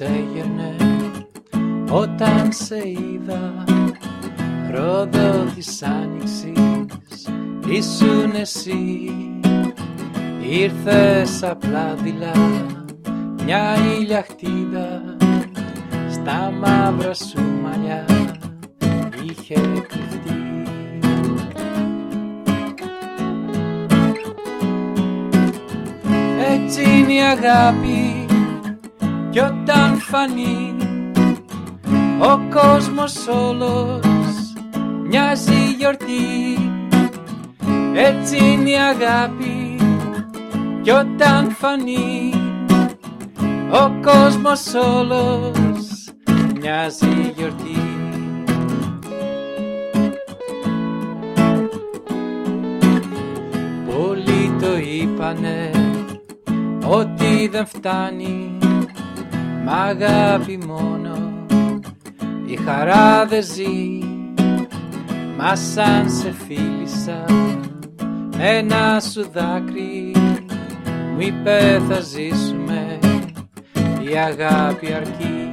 έπιανε όταν σε είδα. Ρόδο της άνοιξης ήσουν εσύ. Ήρθες απλά δειλά μια ηλιαχτίδα στα μαύρα σου μαλλιά είχε κρυφτεί Έτσι είναι η αγάπη κι όταν φανεί ο κόσμος όλος μοιάζει γιορτή. Έτσι είναι η αγάπη. Κι όταν φανεί ο κόσμος όλος μοιάζει γιορτή. Πολλοί το είπανε ότι δεν φτάνει μ' αγάπη μόνο η χαρά δεν ζει. Μα σαν σε φίλησα ένα σου δάκρυ μου είπε θα ζήσουμε η αγάπη αρκεί.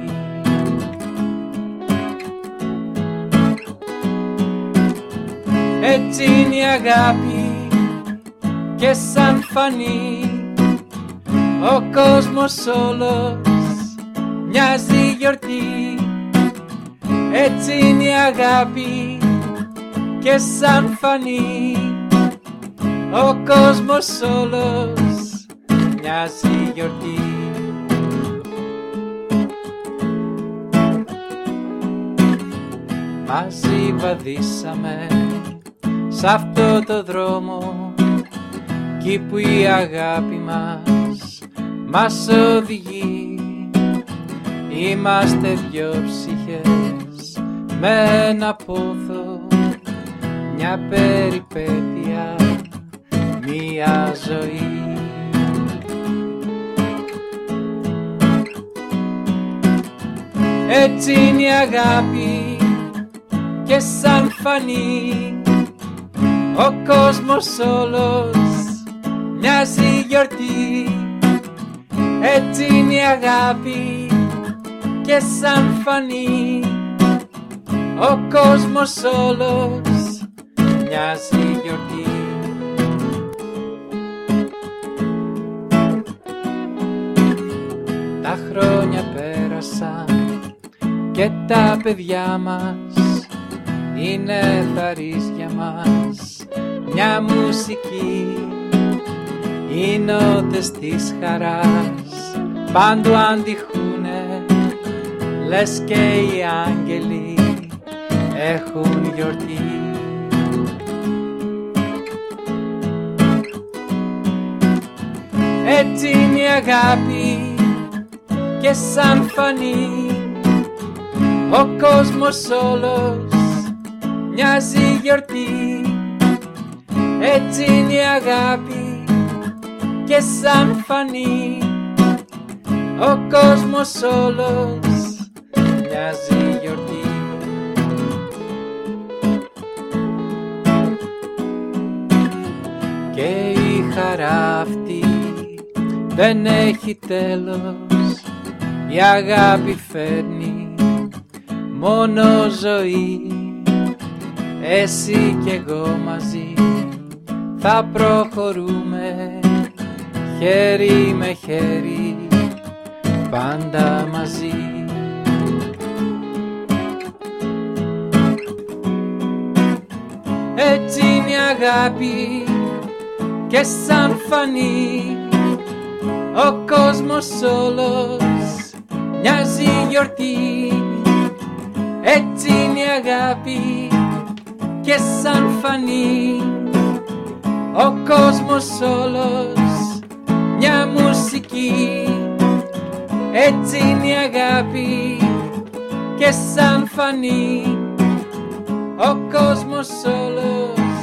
Έτσι είναι η αγάπη και σαν φανεί ο κόσμος όλος μοιάζει γιορτή. Έτσι είναι η αγάπη και σαν φανεί ο κόσμος όλος μοιάζει γιορτή. Μαζί βαδίσαμε σ' αυτό το δρόμο εκεί που η αγάπη μας μας οδηγεί Είμαστε δυο ψυχές με ένα πόθο μια περιπέτεια, μια ζωή. Έτσι είναι η αγάπη και σαν φανεί ο κόσμος όλος μοιάζει γιορτή. Έτσι είναι η αγάπη και σαν φανεί. Ο κόσμος όλος μοιάζει γιορτή. Τα χρόνια πέρασαν και τα παιδιά μας είναι θαρίσια μας. Μια μουσική οι νότες της χαράς πάντου αντιχούνε λες και οι άγγελοι έχουν γιορτή. Έτσι είναι η αγάπη και σαν φανεί ο κόσμος όλος μοιάζει γιορτή. Έτσι είναι η αγάπη και σαν φανεί ο κόσμος όλος μοιάζει γιορτή και η χαρά αυτή δεν έχει τέλος. Η αγάπη φέρνει μόνο ζωή. Εσύ κι εγώ μαζί θα προχωρούμε χέρι με χέρι πάντα μαζί αγάπη και σαν φανεί ο κόσμος όλος μοιάζει γιορτή. Έτσι είναι η αγάπη και σαν φανεί ο κόσμος όλος μια μουσική. Έτσι είναι η αγάπη και σαν φανεί ο κόσμος όλος μοιάζει